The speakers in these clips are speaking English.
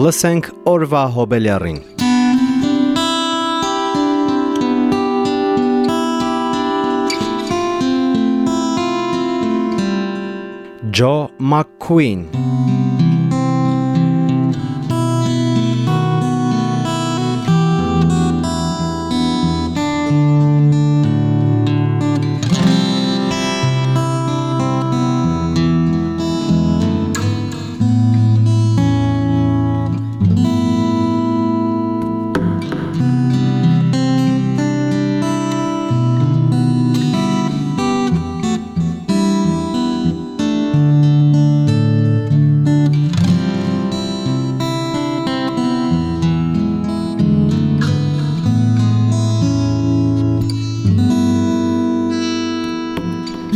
Լսենք օրվա հոբելյարին։ Ջո Մակքուին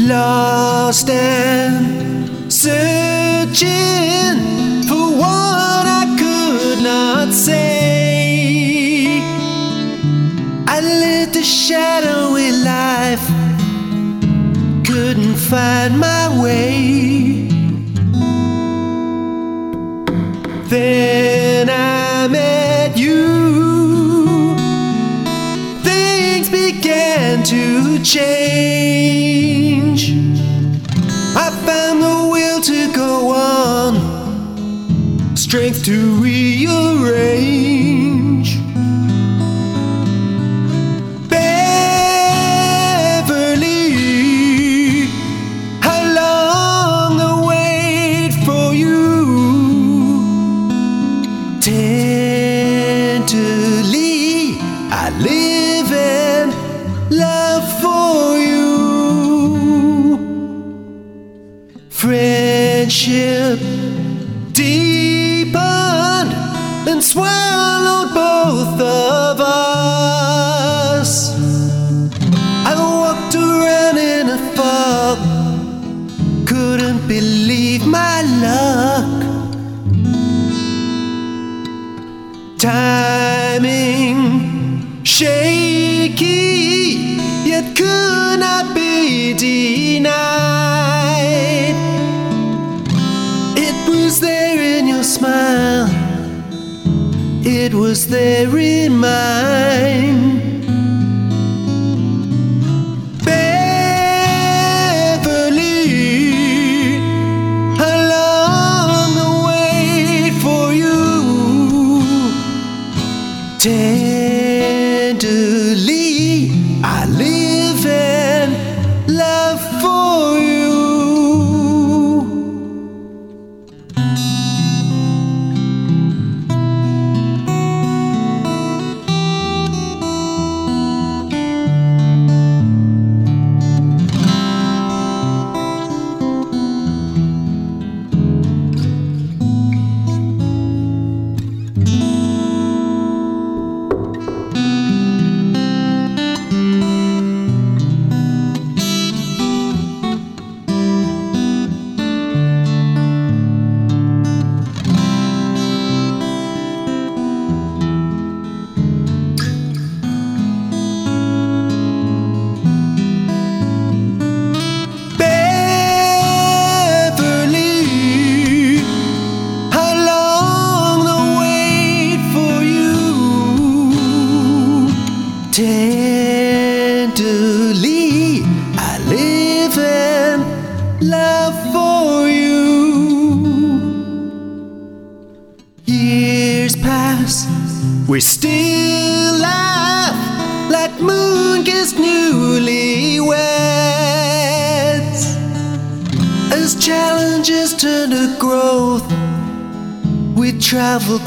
lost and searching for what I could not say. I lived a shadowy life, couldn't find my way. Then I met you, things began to change. I live in love for you. Friendship was there in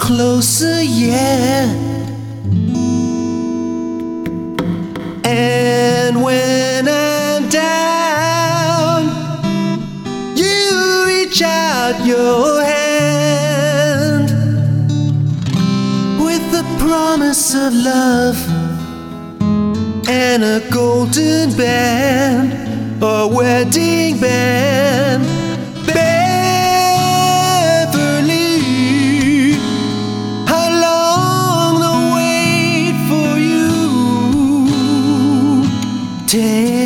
closer yet. And when I'm down, you reach out your hand with the promise of love and a golden band, a wedding band. Tenderly,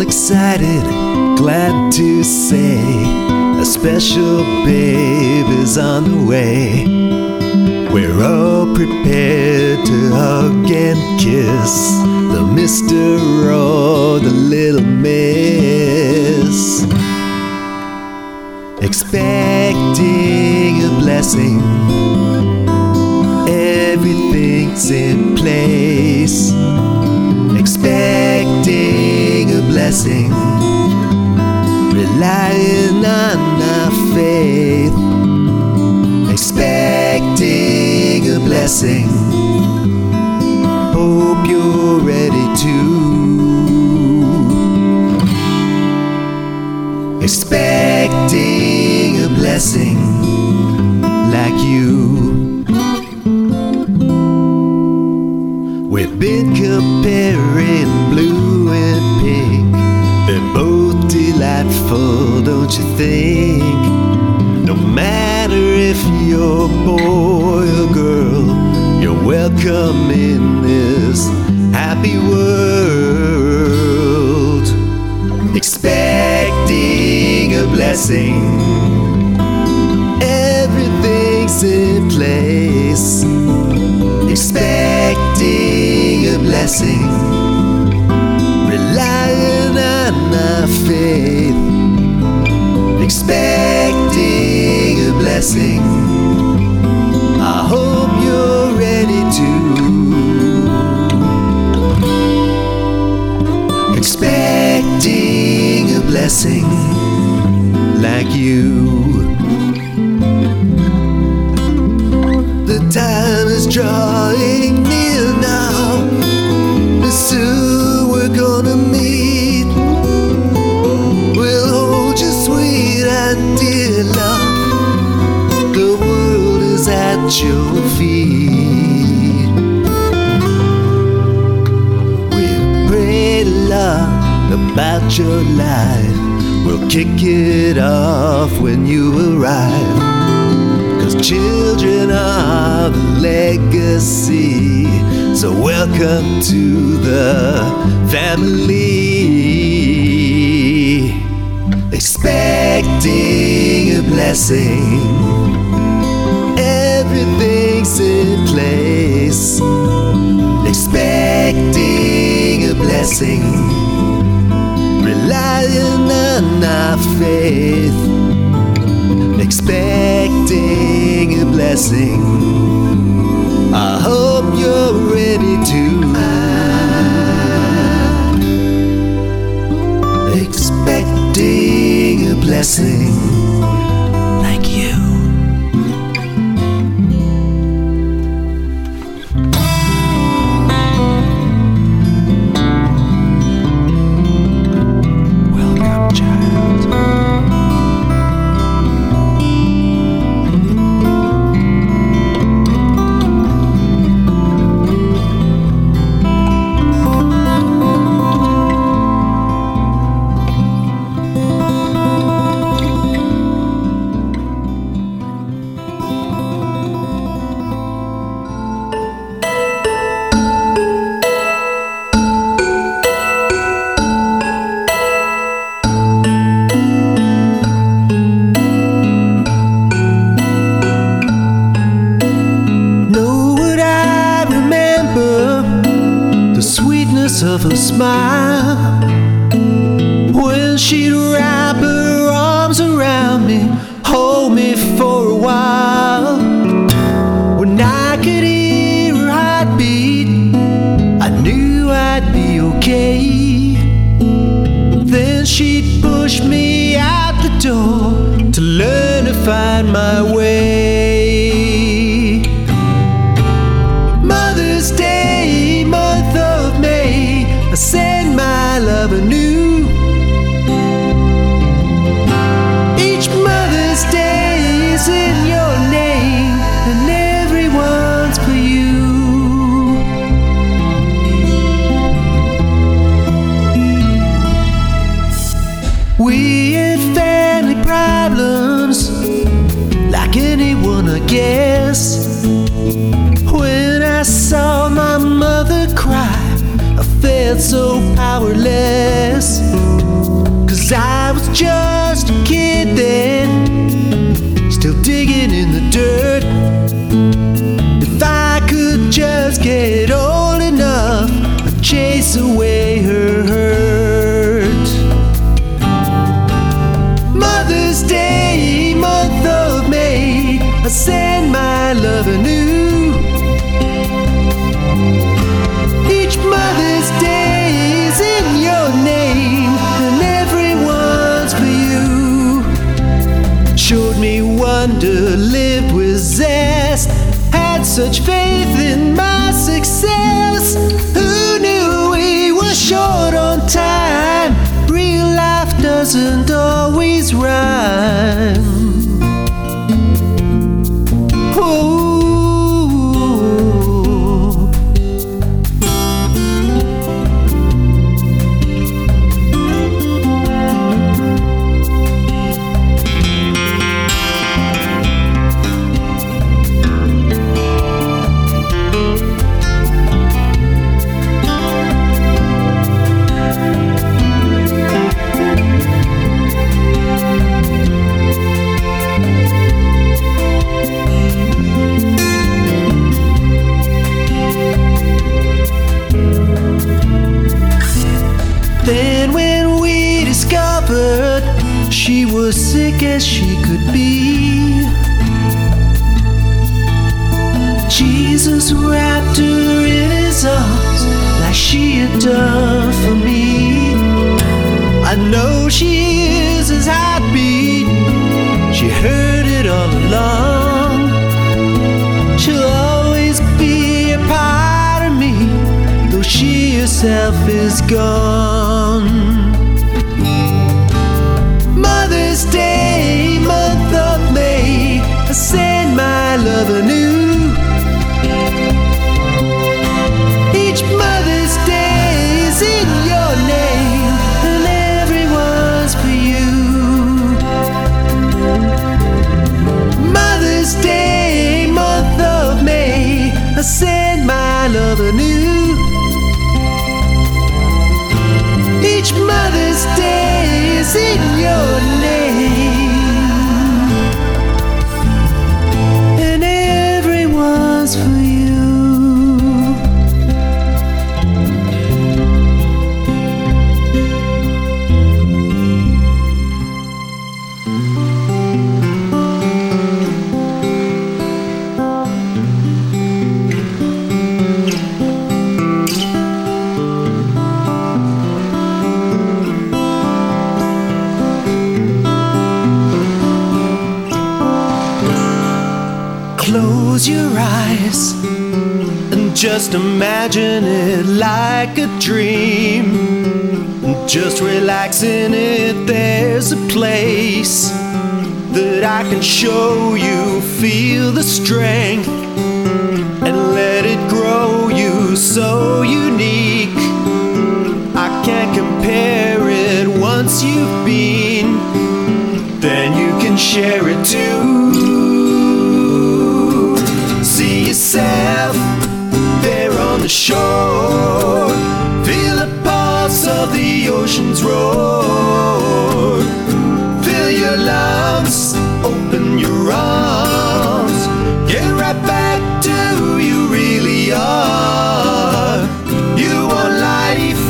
excited, glad to say a special babe is on the way. We're all prepared to hug and kiss the Mr. or the little miss. Expecting a blessing, everything's in place. Blessing, relying on our faith. Expecting a blessing, hope you're ready to. Expecting a blessing like you. We've been comparing don't you think? No matter if you're boy or girl, you're welcome in this happy world. Expecting a blessing, everything's in place. Expecting a blessing, relying on our blessing like you. Welcome to the family. Expecting a blessing. Everything's in place. Expecting a blessing. Relying on our faith expecting a blessing. I hope you're blessing wonder, lived with zest, had such faith she was sick as she could be, Jesus wrapped her in his arms like she had done for me. I know she is his heartbeat, she heard it all along. She'll always be a part of me, though she herself is gone. Is in your name, dream. Just relax in it, there's a place that I can show you. Feel the strength and let it grow you so unique. I can't compare it once you've been, then you can share it too. Ocean's roar. Fill your lungs, open your arms. Get right back to who you really are. You want life,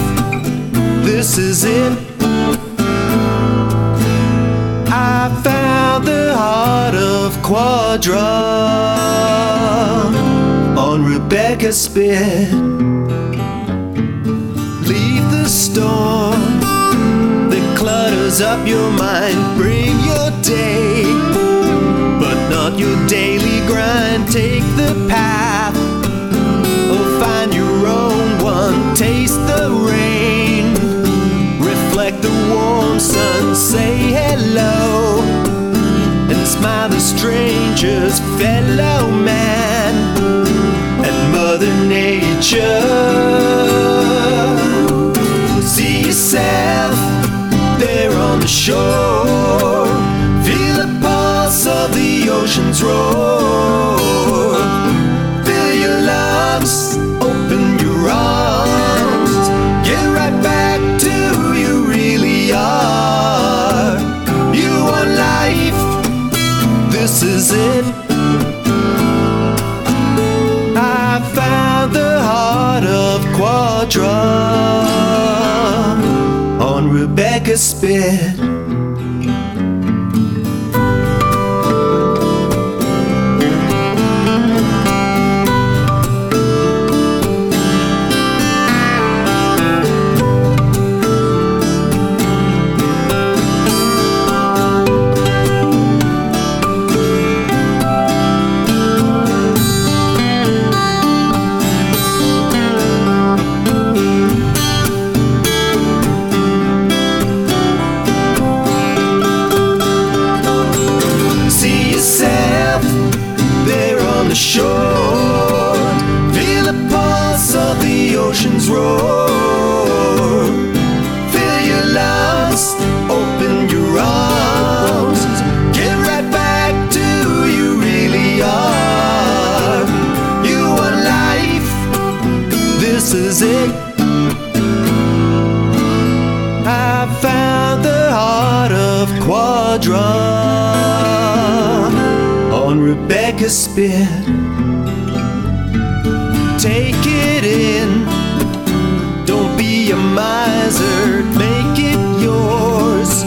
this is it. I found the heart of Quadra on Rebecca Spit. Up your mind. Bring your day, but not your daily grind. Take the path or find your own one. Taste the rain, reflect the warm sun. Say hello and smile the stranger's fellow man and Mother Nature. shore. Feel the pulse of the ocean's roar. Fill your lungs, open your arms. Get right back to who you really are. You want life, this is it. I found the heart of quadra. Rebecca spit. this. Take it in, don't be a miser, make it yours.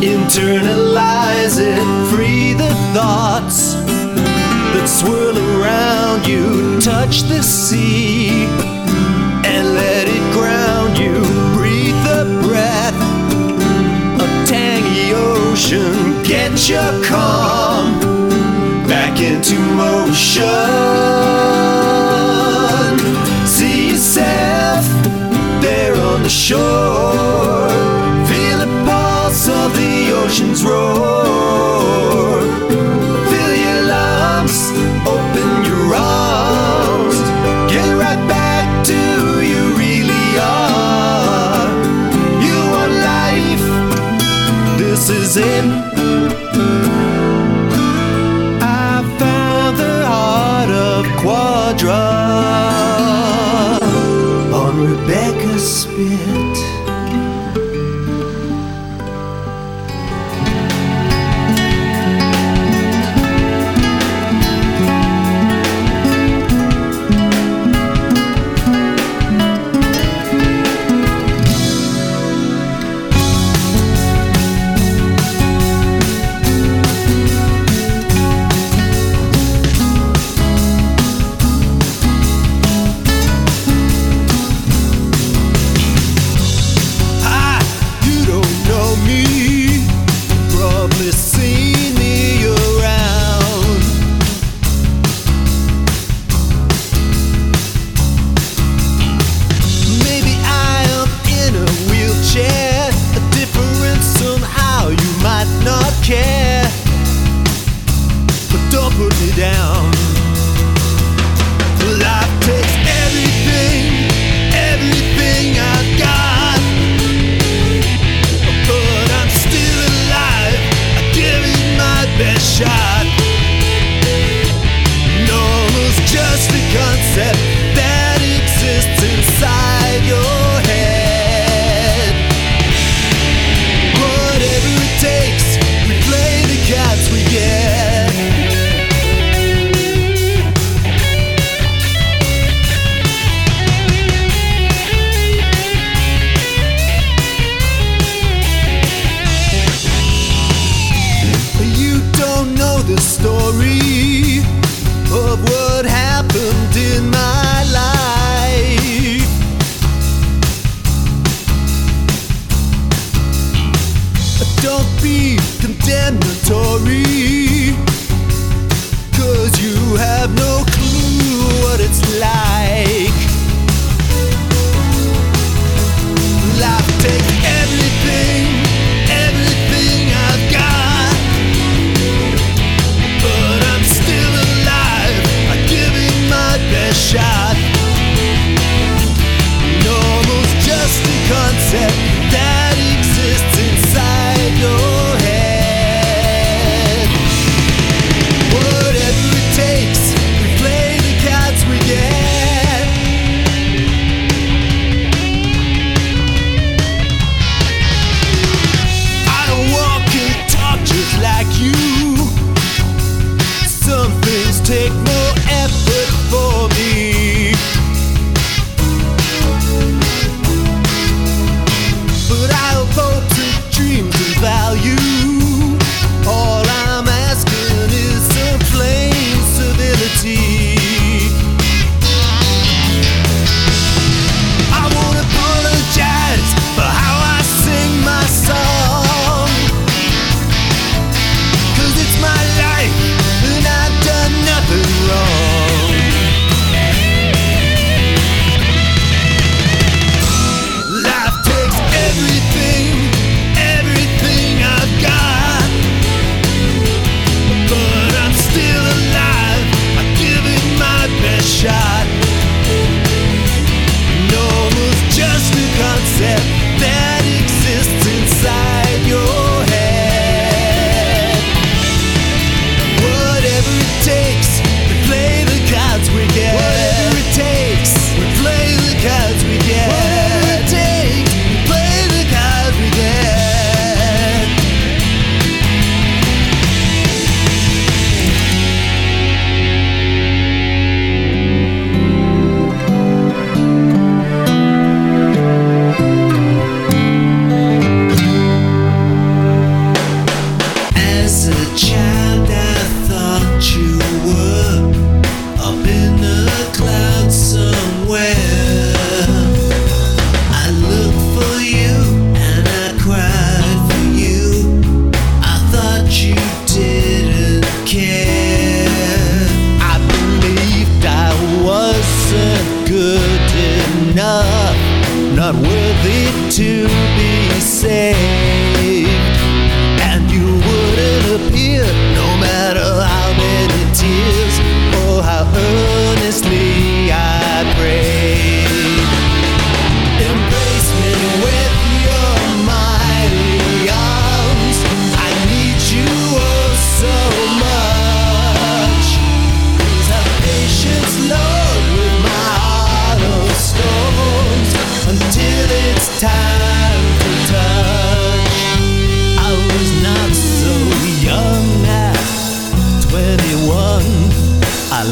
Internalize it, free the thoughts that swirl around you, touch the sea, and let it ground you. Breathe the breath of tangy ocean, get your calm into motion. See yourself there on the shore.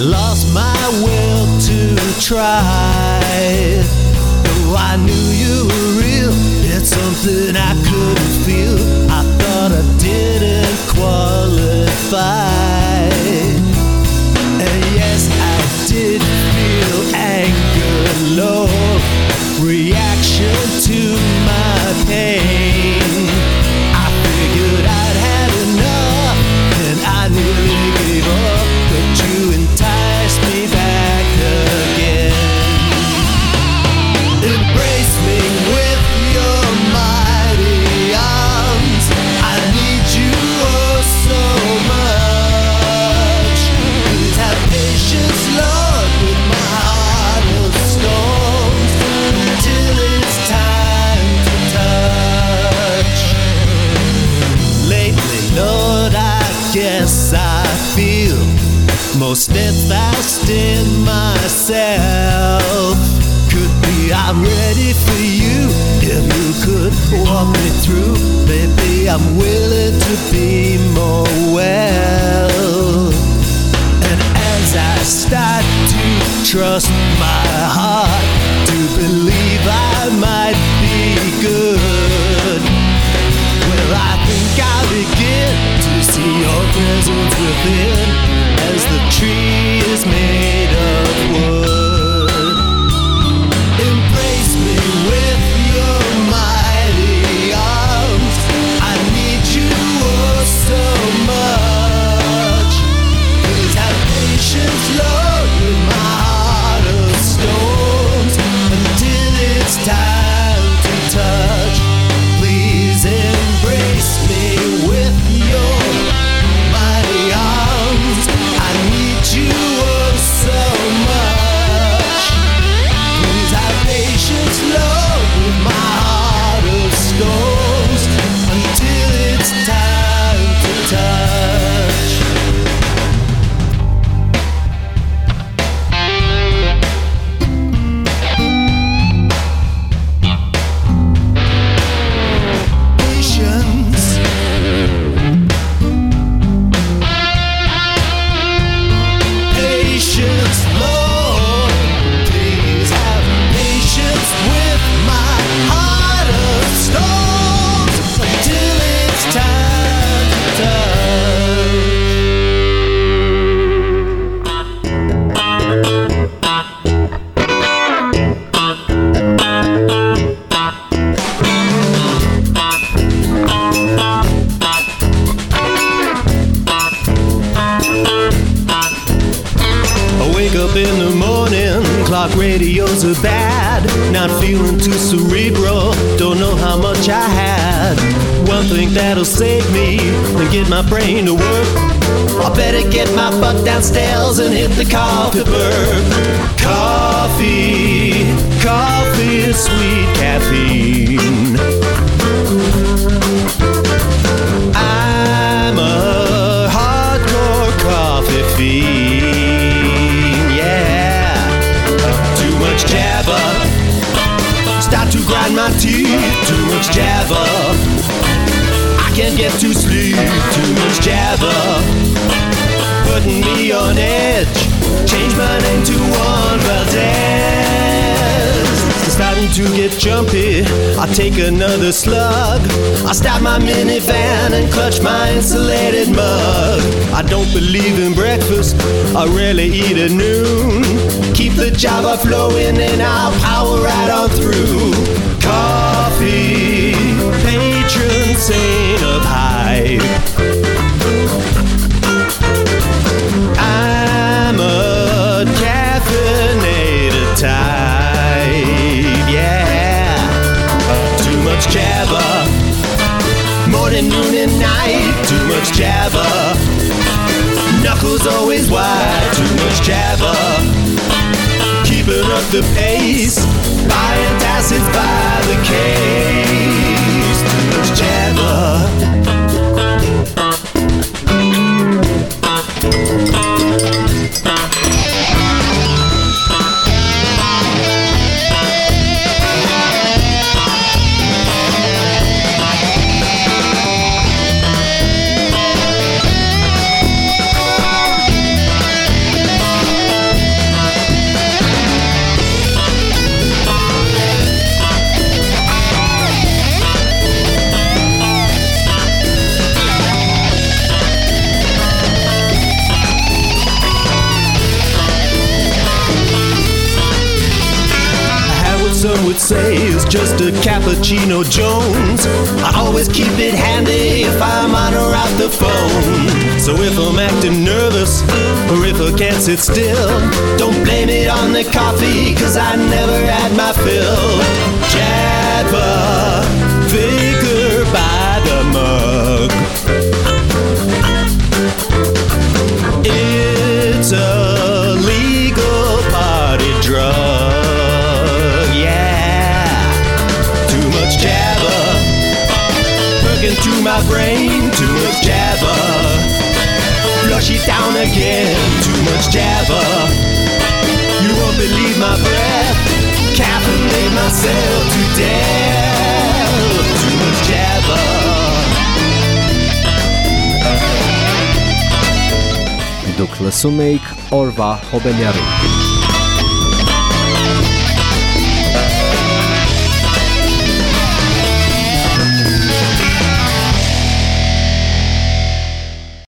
Lost my will to try. Though I knew you were real, it's something I couldn't feel. I thought I didn't qualify. Feel most steadfast in myself. Could be I'm ready for you if you could walk me through. Maybe I'm willing to be more well. And as I start to trust my heart to believe I might be good, well, I think I begin to see your presence within as the tree is made of wood. That'll save me and get my brain to work. I better get my butt downstairs and hit the coffee burp. Coffee, coffee, sweet caffeine. I'm a hardcore coffee fiend, yeah. Too much Java, start to grind my teeth. Too much Java, get to sleep. Too much Java, putting me on edge. Change my name to Juan Valdez. Starting to get jumpy, I take another slug. I stop my minivan and clutch my insulated mug. I don't believe in breakfast, I rarely eat at noon. Keep the Java flowing and I'll power right on through. Coffee, patron saint pipe. I'm a caffeinated type, yeah. Too much Java, morning, noon, and night. Too much Java, knuckles always wide. Too much Java, keeping up the pace. Buying acids by on the coffee, cause I never had my fill. Java, vigor by the mug. It's a legal party drug, yeah. Too much Java, working to my brain. Too much Java, flush it down again. Too much Java, save my breath, caffeinate myself to death. Too much Java.